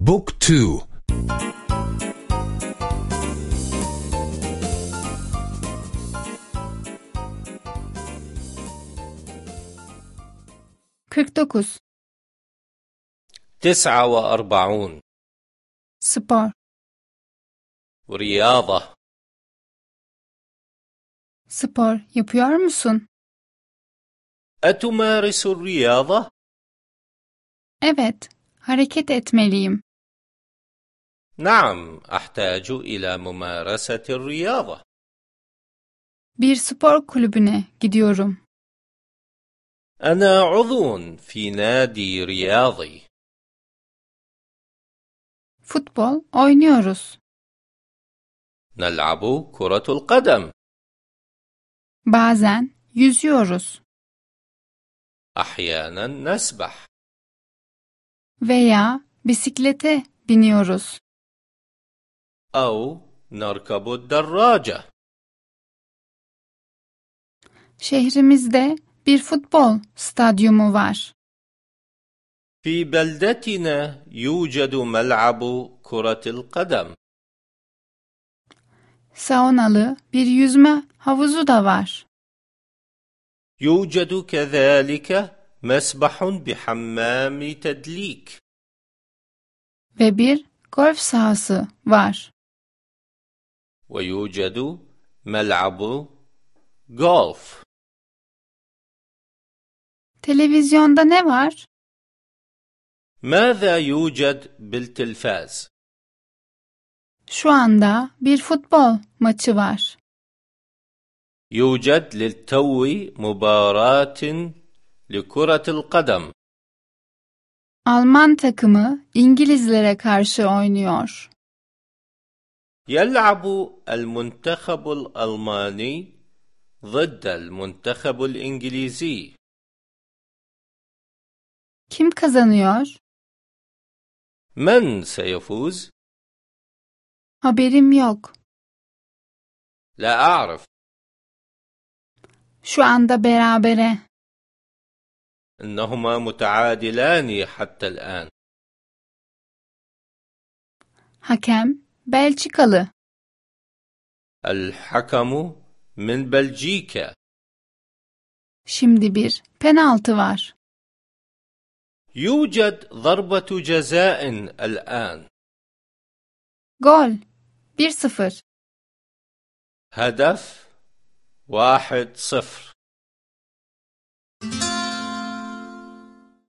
بوك تو dokuz. تسعة وأربعون Spor. رياضة Spor yapıyor musun? أتمارس الرياضة؟ Evet, hareket etmeliyim. نعم أحتاج إلى ممارسة الرياضة Bir spor kulübüne gidiyorum. أنا عضو في نادي رياضي Futbol oynuyoruz. نلعب كرة القدم Bazen yüzüyoruz أحيانا نسبح veya bisiklete biniyoruz. أو نركب الدراجة Şehrimizde bir futbol stadyumu var. في بلدتنا يوجد ملعب كرة القدم Saunalı bir yüzme havuzu da var. يوجد كذلك مسبح بحمام تدليك Ve bir golf sahası var. ويوجد ملعب غولف Televizyonda ne var? ماذا يوجد بالتلفاز Şu anda bir futbol maçı var. يوجد للتو مباراة لكرة القدم Alman takımı İngilizlere karşı oynuyor. يلعب المنتخب الألماني ضد المنتخب الإنجليزي Kim kazanıyor? من سيفوز؟ Haberim yok. لا أعرف Şu anda berabere. إنهما متعادلان حتى الآن Hakem Belçikalı. الحكم من بلجيكا Şimdi bir penaltı var. يوجد ضربة جزاء الآن Gol 1-0. هدف واحد صفر